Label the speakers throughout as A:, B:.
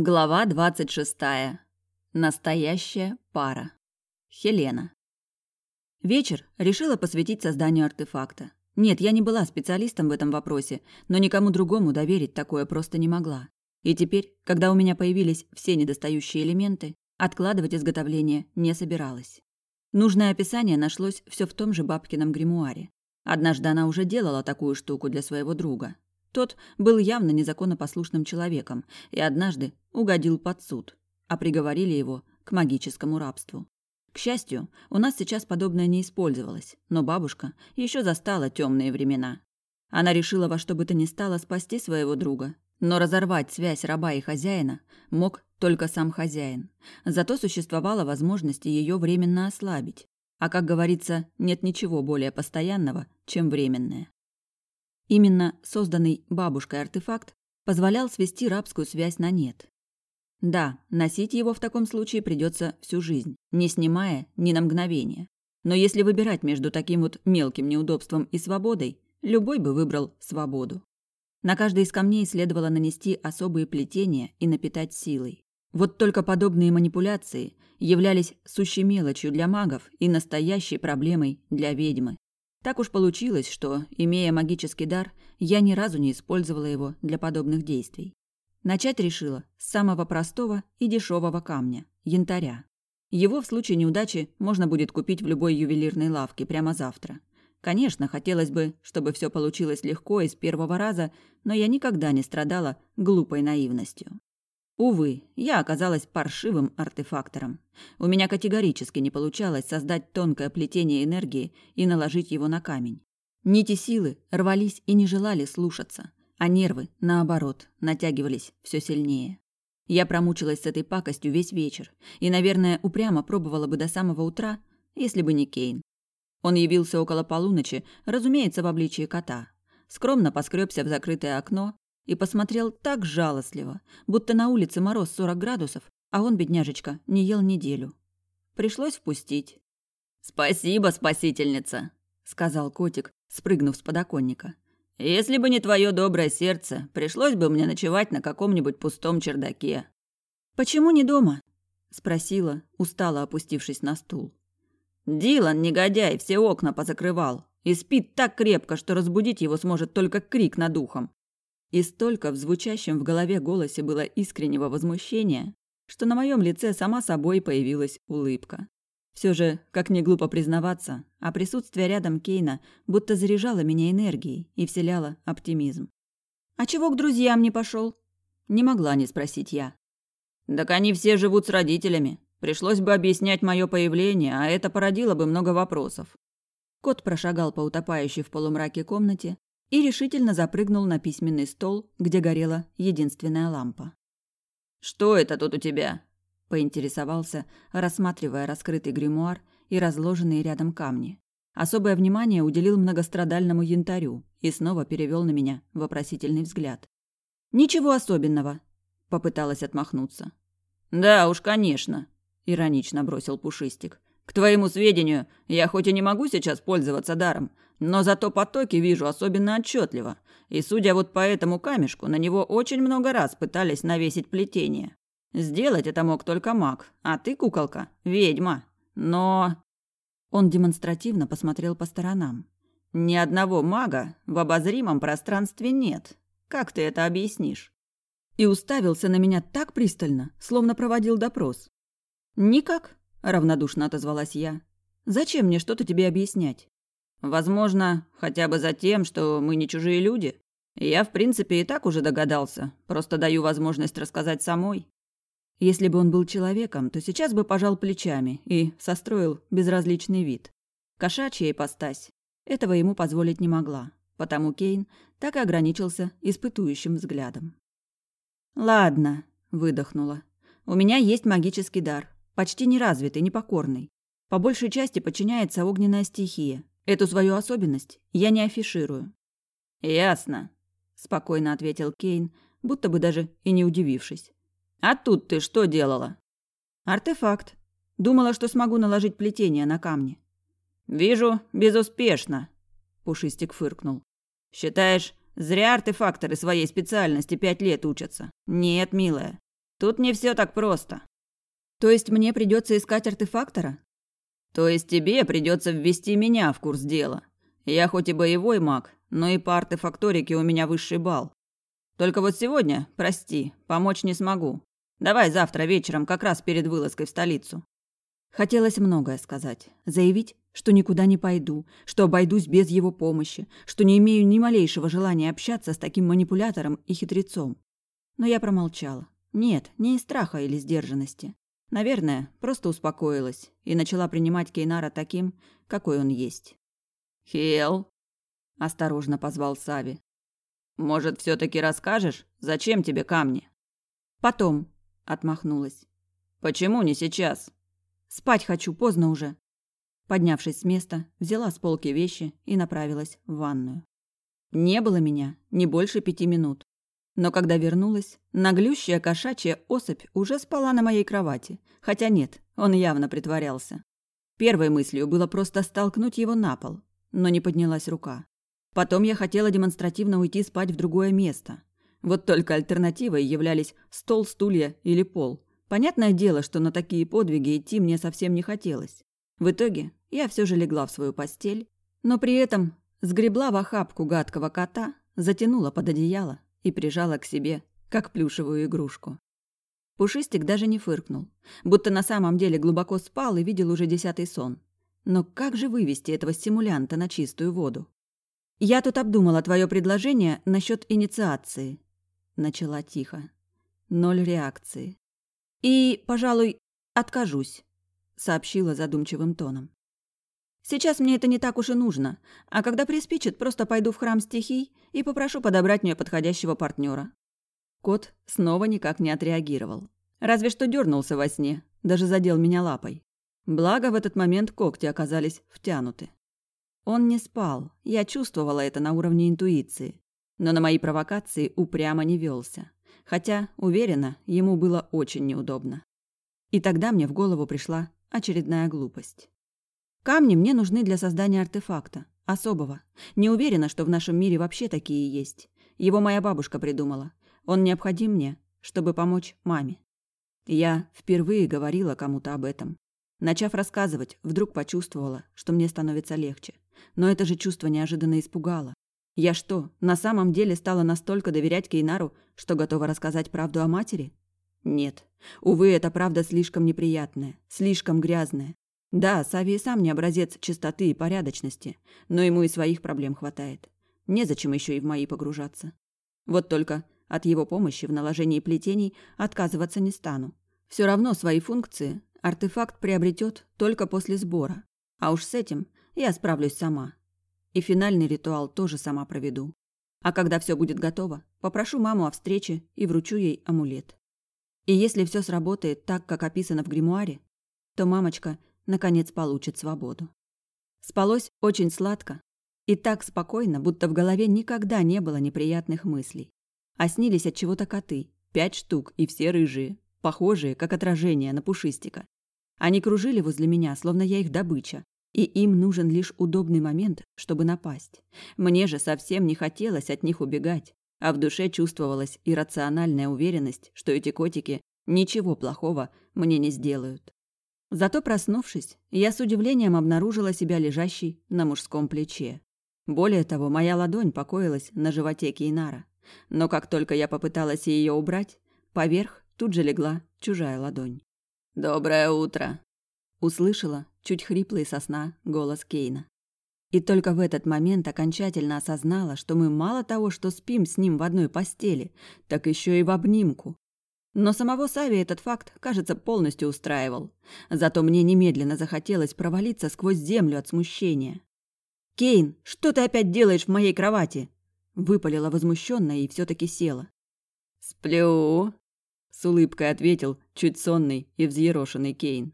A: Глава двадцать шестая. Настоящая пара. Хелена. Вечер решила посвятить созданию артефакта. Нет, я не была специалистом в этом вопросе, но никому другому доверить такое просто не могла. И теперь, когда у меня появились все недостающие элементы, откладывать изготовление не собиралась. Нужное описание нашлось все в том же бабкином гримуаре. Однажды она уже делала такую штуку для своего друга. Тот был явно незаконнопослушным человеком и однажды угодил под суд, а приговорили его к магическому рабству. К счастью, у нас сейчас подобное не использовалось, но бабушка еще застала темные времена. Она решила во что бы то ни стало спасти своего друга, но разорвать связь раба и хозяина мог только сам хозяин. Зато существовала возможность ее временно ослабить. А как говорится, нет ничего более постоянного, чем временное. Именно созданный бабушкой артефакт позволял свести рабскую связь на нет. Да, носить его в таком случае придется всю жизнь, не снимая ни на мгновение. Но если выбирать между таким вот мелким неудобством и свободой, любой бы выбрал свободу. На каждый из камней следовало нанести особые плетения и напитать силой. Вот только подобные манипуляции являлись сущей мелочью для магов и настоящей проблемой для ведьмы. Так уж получилось, что, имея магический дар, я ни разу не использовала его для подобных действий. Начать решила с самого простого и дешевого камня – янтаря. Его в случае неудачи можно будет купить в любой ювелирной лавке прямо завтра. Конечно, хотелось бы, чтобы все получилось легко и с первого раза, но я никогда не страдала глупой наивностью. Увы, я оказалась паршивым артефактором. У меня категорически не получалось создать тонкое плетение энергии и наложить его на камень. Нити силы рвались и не желали слушаться, а нервы, наоборот, натягивались все сильнее. Я промучилась с этой пакостью весь вечер и, наверное, упрямо пробовала бы до самого утра, если бы не Кейн. Он явился около полуночи, разумеется, в обличии кота. Скромно поскребся в закрытое окно и посмотрел так жалостливо, будто на улице мороз 40 градусов, а он, бедняжечка, не ел неделю. Пришлось впустить.
B: «Спасибо, спасительница», — сказал котик, спрыгнув с подоконника. «Если бы не твое доброе сердце, пришлось бы мне ночевать на каком-нибудь пустом чердаке».
A: «Почему не дома?» — спросила, устало опустившись на стул.
B: «Дилан, негодяй, все окна позакрывал и спит так крепко, что разбудить его сможет только крик над ухом.
A: И столько в звучащем в голове голосе было искреннего возмущения, что на моем лице сама собой появилась улыбка. Все же, как не глупо признаваться, а присутствие рядом Кейна будто заряжало меня энергией и вселяло оптимизм. «А чего к друзьям не пошел? Не могла не спросить я.
B: «Так они все живут с родителями. Пришлось бы объяснять мое появление, а это породило бы много вопросов».
A: Кот прошагал по утопающей в полумраке комнате, и решительно запрыгнул на письменный стол, где горела единственная лампа.
B: «Что это тут у тебя?»
A: – поинтересовался, рассматривая раскрытый гримуар и разложенные рядом камни. Особое внимание уделил многострадальному янтарю и снова перевел на меня вопросительный взгляд. «Ничего особенного», – попыталась отмахнуться.
B: «Да уж, конечно», – иронично бросил Пушистик. «К твоему сведению, я хоть и не могу сейчас пользоваться даром, но зато потоки вижу особенно отчетливо. И судя вот по этому камешку, на него очень много раз пытались навесить плетение. Сделать это мог только маг, а ты, куколка, ведьма. Но...
A: Он демонстративно посмотрел по сторонам.
B: Ни одного мага в обозримом пространстве нет. Как ты это объяснишь?
A: И уставился на меня так пристально, словно проводил допрос. «Никак», – равнодушно отозвалась я. «Зачем мне что-то тебе объяснять?
B: Возможно, хотя бы за тем, что мы не чужие люди. Я, в принципе, и так уже догадался. Просто даю возможность рассказать самой.
A: Если бы он был человеком, то сейчас бы пожал плечами и состроил безразличный вид. Кошачья ипостась. Этого ему позволить не могла. Потому Кейн так и ограничился испытующим взглядом. «Ладно», — выдохнула. «У меня есть магический дар. Почти неразвитый, непокорный. По большей части подчиняется огненная стихия. Эту свою особенность я не афиширую.
B: Ясно, спокойно ответил Кейн, будто бы даже и не удивившись. А тут ты что делала?
A: Артефакт. Думала, что смогу наложить плетение на камни.
B: Вижу, безуспешно, Пушистик фыркнул. Считаешь, зря артефакторы своей специальности пять лет учатся? Нет, милая. Тут не все так просто.
A: То есть мне придется искать артефактора?
B: То есть тебе придется ввести меня в курс дела. Я хоть и боевой маг, но и по артефакторике у меня высший балл. Только вот сегодня, прости, помочь не смогу. Давай завтра вечером, как раз перед вылазкой в столицу.
A: Хотелось многое сказать. Заявить, что никуда не пойду, что обойдусь без его помощи, что не имею ни малейшего желания общаться с таким манипулятором и хитрецом. Но я промолчала. Нет, не из страха или сдержанности. Наверное, просто успокоилась и начала принимать Кейнара таким, какой он есть.
B: «Хел!» – осторожно позвал Сави. «Может, все таки расскажешь, зачем тебе камни?»
A: «Потом», – отмахнулась.
B: «Почему не сейчас?»
A: «Спать хочу, поздно уже». Поднявшись с места, взяла с полки вещи и направилась в ванную. Не было меня не больше пяти минут. Но когда вернулась, наглющая кошачья особь уже спала на моей кровати. Хотя нет, он явно притворялся. Первой мыслью было просто столкнуть его на пол, но не поднялась рука. Потом я хотела демонстративно уйти спать в другое место. Вот только альтернативой являлись стол, стулья или пол. Понятное дело, что на такие подвиги идти мне совсем не хотелось. В итоге я все же легла в свою постель, но при этом сгребла в охапку гадкого кота, затянула под одеяло и прижала к себе, как плюшевую игрушку. Пушистик даже не фыркнул, будто на самом деле глубоко спал и видел уже десятый сон. Но как же вывести этого стимулянта на чистую воду? «Я тут обдумала твое предложение насчет инициации», — начала тихо. Ноль реакции. «И, пожалуй, откажусь», — сообщила задумчивым тоном. Сейчас мне это не так уж и нужно, а когда приспичит, просто пойду в храм стихий и попрошу подобрать мне подходящего партнера. Кот снова никак не отреагировал. Разве что дернулся во сне, даже задел меня лапой. Благо, в этот момент когти оказались втянуты. Он не спал, я чувствовала это на уровне интуиции, но на мои провокации упрямо не велся. Хотя, уверена, ему было очень неудобно. И тогда мне в голову пришла очередная глупость. Камни мне нужны для создания артефакта. Особого. Не уверена, что в нашем мире вообще такие есть. Его моя бабушка придумала. Он необходим мне, чтобы помочь маме. Я впервые говорила кому-то об этом. Начав рассказывать, вдруг почувствовала, что мне становится легче. Но это же чувство неожиданно испугало. Я что, на самом деле стала настолько доверять Кейнару, что готова рассказать правду о матери? Нет. Увы, эта правда слишком неприятная, слишком грязная, да, Сави сам не образец чистоты и порядочности, но ему и своих проблем хватает. Незачем еще и в мои погружаться. Вот только от его помощи в наложении плетений отказываться не стану. Все равно свои функции артефакт приобретет только после сбора. А уж с этим я справлюсь сама. И финальный ритуал тоже сама проведу. А когда все будет готово, попрошу маму о встрече и вручу ей амулет. И если все сработает так, как описано в гримуаре, то мамочка наконец получит свободу. Спалось очень сладко и так спокойно, будто в голове никогда не было неприятных мыслей. А снились от чего-то коты, пять штук и все рыжие, похожие, как отражение на пушистика. Они кружили возле меня, словно я их добыча, и им нужен лишь удобный момент, чтобы напасть. Мне же совсем не хотелось от них убегать, а в душе чувствовалась иррациональная уверенность, что эти котики ничего плохого мне не сделают. Зато проснувшись, я с удивлением обнаружила себя лежащей на мужском плече. Более того, моя ладонь покоилась на животе Кейнара. Но как только я попыталась ее убрать, поверх тут же легла чужая ладонь.
B: «Доброе утро!»
A: Услышала чуть хриплый сосна голос Кейна. И только в этот момент окончательно осознала, что мы мало того, что спим с ним в одной постели, так еще и в обнимку. Но самого Сави этот факт, кажется, полностью устраивал. Зато мне немедленно захотелось провалиться сквозь землю от смущения. «Кейн, что ты опять делаешь в моей кровати?» Выпалила возмущенно и все таки села.
B: «Сплю», — с улыбкой ответил чуть сонный и взъерошенный Кейн.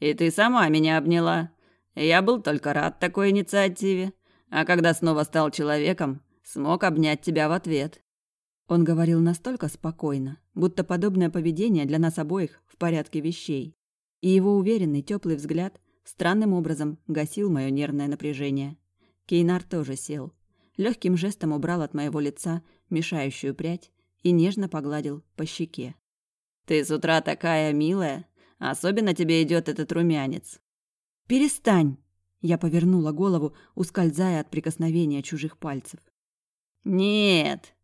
B: «И ты сама меня обняла. Я был только рад такой инициативе. А когда снова стал человеком, смог обнять тебя в ответ.
A: Он говорил настолько спокойно, будто подобное поведение для нас обоих в порядке вещей. И его уверенный теплый взгляд странным образом гасил мое нервное напряжение. Кейнар тоже сел. Легким жестом убрал от моего лица мешающую прядь и нежно погладил по щеке.
B: Ты с утра такая милая. Особенно тебе идет этот румянец.
A: Перестань. Я повернула голову, ускользая от прикосновения чужих пальцев.
B: Нет.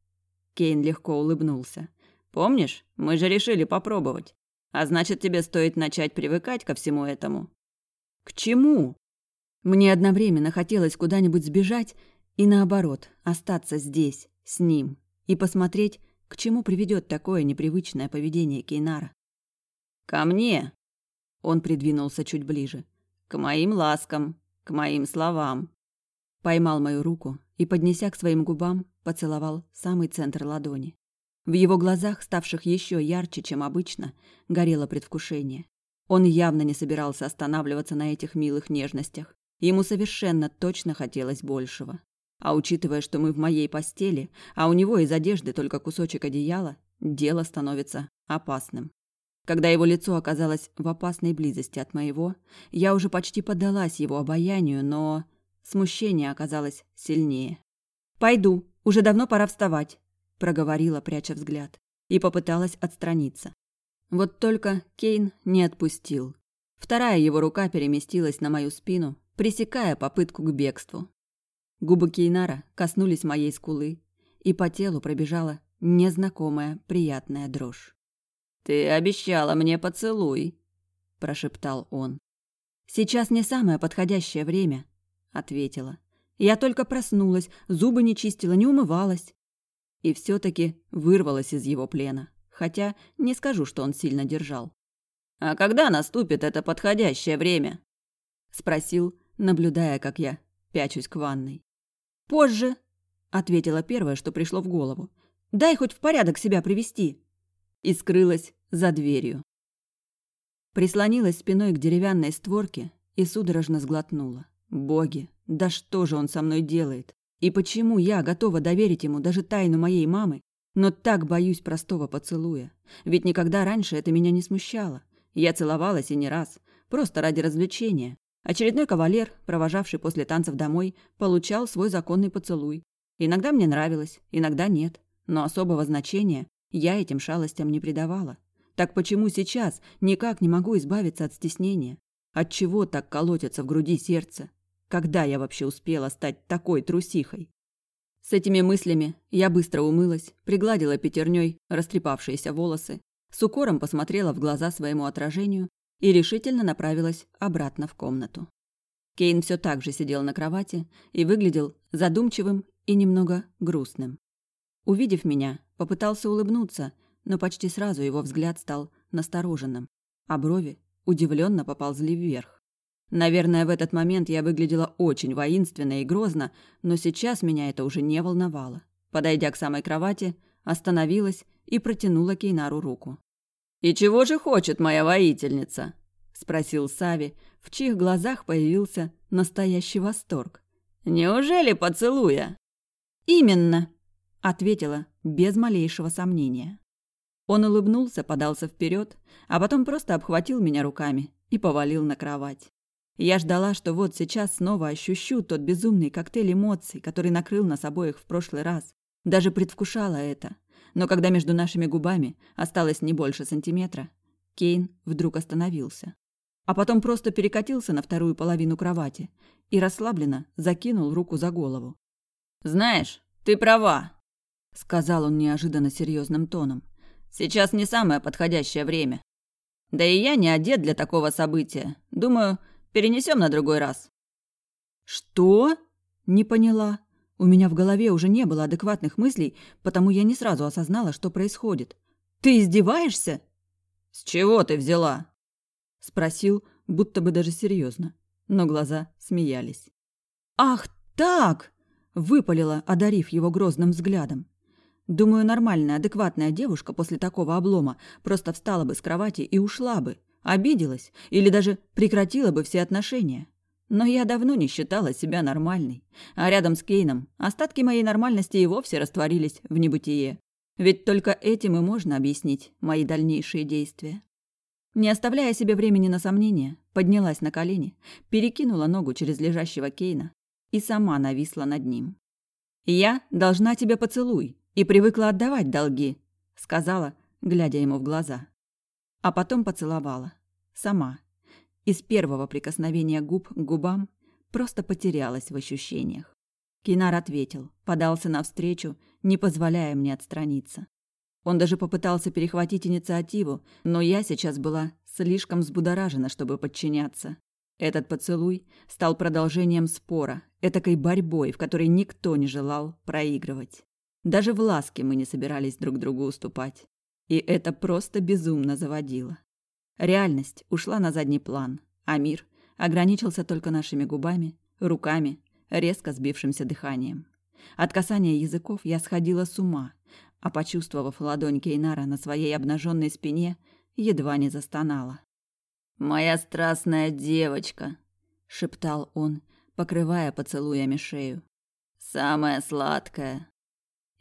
B: Кейн легко улыбнулся. Помнишь, мы же решили попробовать. А значит, тебе стоит начать привыкать ко всему этому.
A: К чему? Мне одновременно хотелось куда-нибудь сбежать и наоборот, остаться здесь, с ним, и посмотреть, к чему приведет такое непривычное поведение Кейнара.
B: «Ко мне!» Он придвинулся чуть ближе. «К моим ласкам, к моим словам».
A: Поймал мою руку и, поднеся к своим губам, поцеловал самый центр ладони. В его глазах, ставших еще ярче, чем обычно, горело предвкушение. Он явно не собирался останавливаться на этих милых нежностях. Ему совершенно точно хотелось большего. А учитывая, что мы в моей постели, а у него из одежды только кусочек одеяла, дело становится опасным. Когда его лицо оказалось в опасной близости от моего, я уже почти поддалась его обаянию, но смущение оказалось сильнее. «Пойду, уже давно пора вставать», – проговорила, пряча взгляд, и попыталась отстраниться. Вот только Кейн не отпустил. Вторая его рука переместилась на мою спину, пресекая попытку к бегству. Губы Кейнара коснулись моей скулы, и по телу пробежала незнакомая приятная дрожь.
B: «Ты обещала мне поцелуй», – прошептал он.
A: «Сейчас не самое подходящее время», – ответила. «Я только проснулась, зубы не чистила, не умывалась». И все таки вырвалась из его плена, хотя не скажу, что он сильно держал.
B: «А когда наступит это подходящее время?»
A: – спросил, наблюдая, как я пячусь к ванной. «Позже», — ответила первое, что пришло в голову. «Дай хоть в порядок себя привести». И скрылась за дверью. Прислонилась спиной к деревянной створке и судорожно сглотнула. «Боги, да что же он со мной делает? И почему я готова доверить ему даже тайну моей мамы, но так боюсь простого поцелуя? Ведь никогда раньше это меня не смущало. Я целовалась и не раз, просто ради развлечения, Очередной кавалер, провожавший после танцев домой, получал свой законный поцелуй. Иногда мне нравилось, иногда нет, но особого значения я этим шалостям не придавала. Так почему сейчас никак не могу избавиться от стеснения? Отчего так колотится в груди сердце? Когда я вообще успела стать такой трусихой? С этими мыслями я быстро умылась, пригладила пятерней растрепавшиеся волосы, с укором посмотрела в глаза своему отражению и решительно направилась обратно в комнату. Кейн все так же сидел на кровати и выглядел задумчивым и немного грустным. Увидев меня, попытался улыбнуться, но почти сразу его взгляд стал настороженным, а брови удивленно поползли вверх. Наверное, в этот момент я выглядела очень воинственно и грозно, но сейчас меня это уже не волновало. Подойдя к самой кровати, остановилась и протянула Кейнару руку.
B: «И чего же хочет моя воительница?» – спросил Сави, в чьих глазах появился настоящий восторг. «Неужели поцелуя?»
A: «Именно», – ответила без малейшего сомнения. Он улыбнулся, подался вперед, а потом просто обхватил меня руками и повалил на кровать. Я ждала, что вот сейчас снова ощущу тот безумный коктейль эмоций, который накрыл нас обоих в прошлый раз. Даже предвкушала это но когда между нашими губами осталось не больше сантиметра, Кейн вдруг остановился. А потом просто перекатился на вторую половину кровати и расслабленно закинул руку за голову.
B: «Знаешь, ты права», — сказал он неожиданно серьезным тоном. «Сейчас не самое подходящее время. Да и я не одет для такого события. Думаю, перенесем на другой раз».
A: «Что?» — не поняла. У меня в голове уже не было адекватных мыслей, потому я не сразу осознала, что происходит. «Ты издеваешься?»
B: «С чего ты взяла?»
A: Спросил, будто бы даже серьезно, но глаза смеялись. «Ах так!» – выпалила, одарив его грозным взглядом. Думаю, нормальная, адекватная девушка после такого облома просто встала бы с кровати и ушла бы, обиделась или даже прекратила бы все отношения. Но я давно не считала себя нормальной. А рядом с Кейном остатки моей нормальности и вовсе растворились в небытие. Ведь только этим и можно объяснить мои дальнейшие действия. Не оставляя себе времени на сомнения, поднялась на колени, перекинула ногу через лежащего Кейна и сама нависла над ним. «Я должна тебе поцелуй и привыкла отдавать долги», — сказала, глядя ему в глаза. А потом поцеловала. Сама. Из первого прикосновения губ к губам просто потерялась в ощущениях. Кинар ответил, подался навстречу, не позволяя мне отстраниться. Он даже попытался перехватить инициативу, но я сейчас была слишком взбудоражена, чтобы подчиняться. Этот поцелуй стал продолжением спора, этакой борьбой, в которой никто не желал проигрывать. Даже в ласке мы не собирались друг другу уступать. И это просто безумно заводило. Реальность ушла на задний план, а мир ограничился только нашими губами, руками, резко сбившимся дыханием. От касания языков я сходила с ума, а почувствовав ладонь Кейнара на своей обнаженной спине, едва не застонала.
B: «Моя страстная девочка», — шептал он,
A: покрывая поцелуями шею.
B: «Самая сладкая».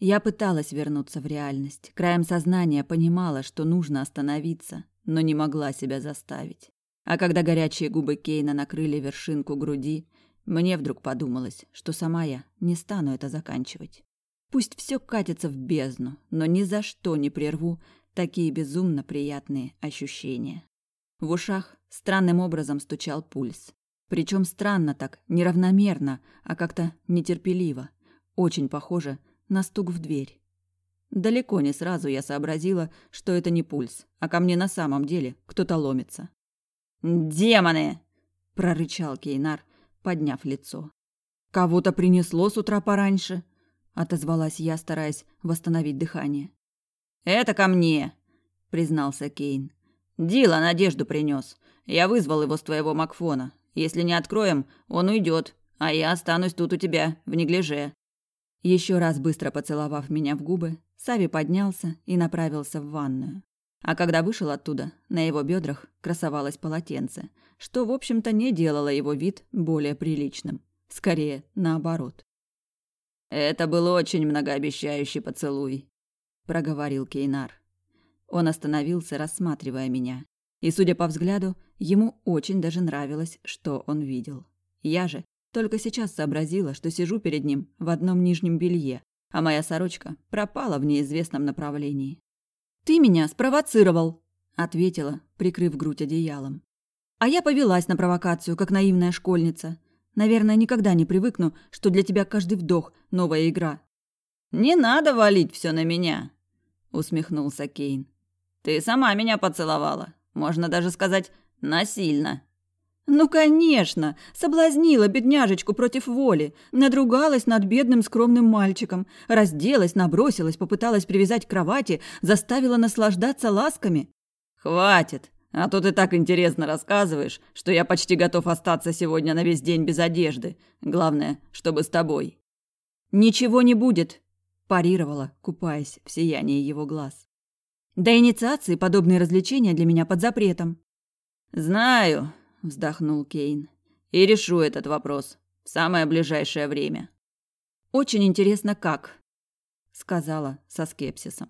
A: Я пыталась вернуться в реальность. Краем сознания понимала, что нужно остановиться, но не могла себя заставить. А когда горячие губы Кейна накрыли вершинку груди, мне вдруг подумалось, что сама я не стану это заканчивать. Пусть все катится в бездну, но ни за что не прерву такие безумно приятные ощущения. В ушах странным образом стучал пульс. Причем странно так, неравномерно, а как-то нетерпеливо. Очень похоже на стук в дверь. Далеко не сразу я сообразила, что это не пульс, а ко мне на самом деле кто-то ломится.
B: «Демоны!»
A: – прорычал Кейнар, подняв лицо. «Кого-то принесло с утра пораньше?» – отозвалась я, стараясь восстановить дыхание.
B: «Это ко мне!» – признался Кейн. «Дила надежду принес. Я вызвал его с твоего Макфона. Если не откроем, он уйдет, а я останусь тут у тебя, в неглиже.
A: Еще раз быстро поцеловав меня в губы, Сави поднялся и направился в ванную. А когда вышел оттуда, на его бедрах красовалось полотенце, что, в общем-то, не делало его вид более приличным. Скорее, наоборот.
B: «Это был очень многообещающий поцелуй», — проговорил Кейнар.
A: Он остановился, рассматривая меня. И, судя по взгляду, ему очень даже нравилось, что он видел. Я же только сейчас сообразила, что сижу перед ним в одном нижнем белье, а моя сорочка пропала в неизвестном направлении. «Ты меня спровоцировал», — ответила, прикрыв грудь одеялом. «А я повелась на провокацию, как наивная школьница. Наверное, никогда не привыкну, что для тебя каждый вдох — новая игра».
B: «Не надо валить все на меня», — усмехнулся Кейн. «Ты сама меня поцеловала. Можно даже сказать, насильно».
A: Ну, конечно, соблазнила бедняжечку против воли, надругалась над бедным скромным мальчиком, разделась, набросилась, попыталась привязать к кровати, заставила наслаждаться ласками.
B: Хватит, а то ты так интересно рассказываешь, что я почти готов остаться сегодня на весь день без одежды. Главное, чтобы с тобой.
A: Ничего не будет, парировала, купаясь в сиянии его глаз. До инициации подобные развлечения для меня под запретом.
B: Знаю, вздохнул Кейн. И решу этот вопрос в самое ближайшее время.
A: Очень интересно, как, сказала со скепсисом.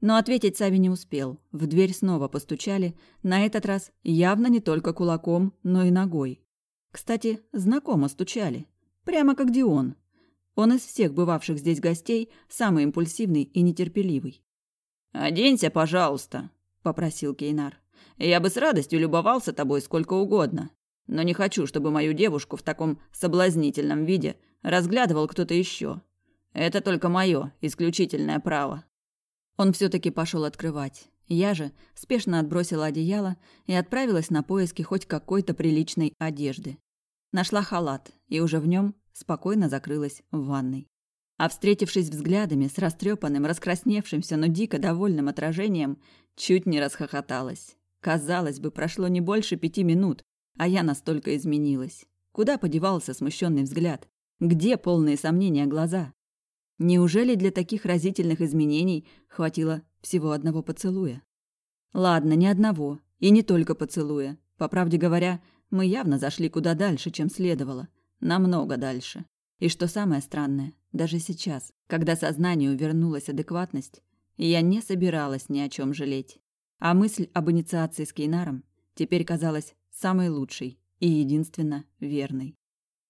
A: Но ответить Сави не успел. В дверь снова постучали, на этот раз явно не только кулаком, но и ногой. Кстати, знакомо стучали. Прямо как Дион. Он из всех бывавших здесь гостей самый импульсивный и нетерпеливый.
B: «Оденься, пожалуйста», — попросил Кейнар. Я бы с радостью любовался тобой сколько угодно, но не хочу, чтобы мою девушку в таком соблазнительном виде разглядывал кто-то еще. Это только мое исключительное право.
A: Он все-таки пошел открывать. Я же спешно отбросила одеяло и отправилась на поиски хоть какой-то приличной одежды. Нашла халат и уже в нем спокойно закрылась в ванной. А встретившись взглядами с растрепанным, раскрасневшимся, но дико довольным отражением, чуть не расхохоталась. Казалось бы, прошло не больше пяти минут, а я настолько изменилась. Куда подевался смущенный взгляд? Где полные сомнения глаза? Неужели для таких разительных изменений хватило всего одного поцелуя? Ладно, не одного, и не только поцелуя. По правде говоря, мы явно зашли куда дальше, чем следовало. Намного дальше. И что самое странное, даже сейчас, когда сознанию вернулась адекватность, я не собиралась ни о чем жалеть. А мысль об инициации с Кейнаром теперь казалась самой лучшей и единственно верной.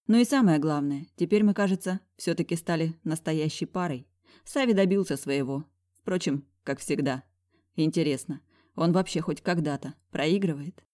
A: Ну и самое главное, теперь мы, кажется, все таки стали настоящей парой. Сави добился своего. Впрочем, как всегда. Интересно, Он вообще хоть когда-то проигрывает?